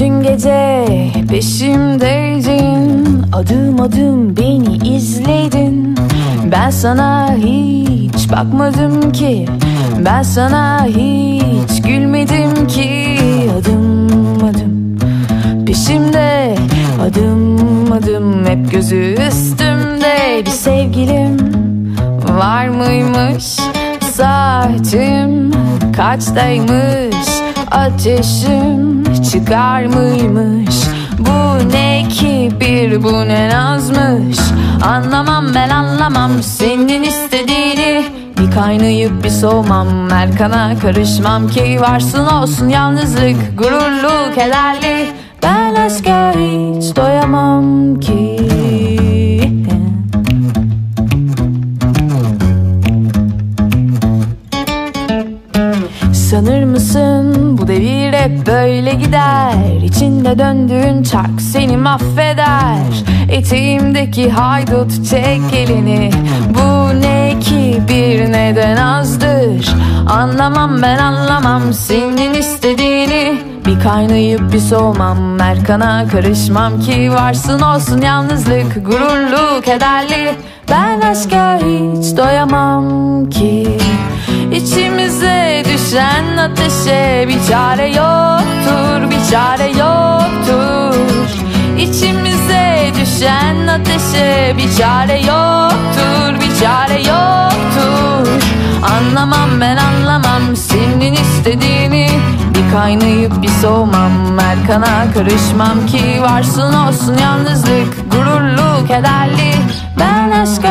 Bütün gece peşimdeydin. Adım adım beni izledin. Ben sana hiç bakmadım ki. Ben sana hiç gülmedim ki. Adım adım peşimde. Adım adım hep gözü üstümde. Bir sevgilim var mıymış? Saatim kaçtaymış? Ateşim çıkar mıymış? Bu ne kibir bu ne nazmış? Anlamam ben anlamam senin istediğini. Bir kaynayıp bir soğumam Erkana karışmam. Ki varsın olsun yalnızlık Gururlu kederli Ben aşka hiç doyamam ki Sanır mısın? Bu devir hep böyle gider. İçinde döndüğün çark seni mahveder. Eteğimdeki haydut çek elini. Bu ne ki bir neden azdır? Anlamam ben anlamam senin istediğini. Bir kaynayıp bir soğumam Erkana karışmam ki varsın olsun yalnızlık Gururlu kederli ben aşka hiç doyamam ki. İçimize düşen ateşe bir çare yoktur, bir çare yoktur. İçimize düşen ateşe bir çare yoktur, bir çare yoktur. Anlamam ben anlamam senin istediğini Bir kaynayıp bir soğumam Erkana karışmam ki varsın olsun yalnızlık Gururlu kederli ben aşka